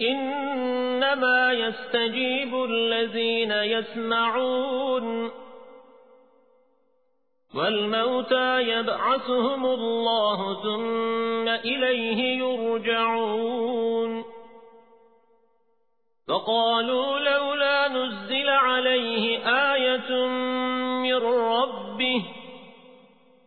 إنما يستجيب الذين يسمعون والموتى يبعثهم الله ثم إليه يرجعون فقالوا لولا